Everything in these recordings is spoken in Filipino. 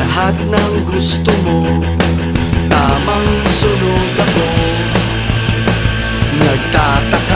lahat ng gusto mo. Tamang sunod ako. Nagtataka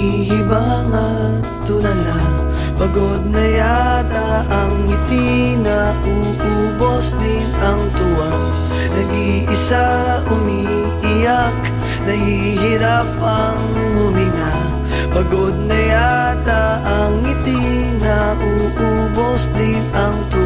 Nahihibang at tulala Pagod na yata ang ngiti na uubos din ang tuwa. Nag-iisa umiiyak Nahihirap ang huminga. Pagod na yata ang ngiti na uubos din ang tuwa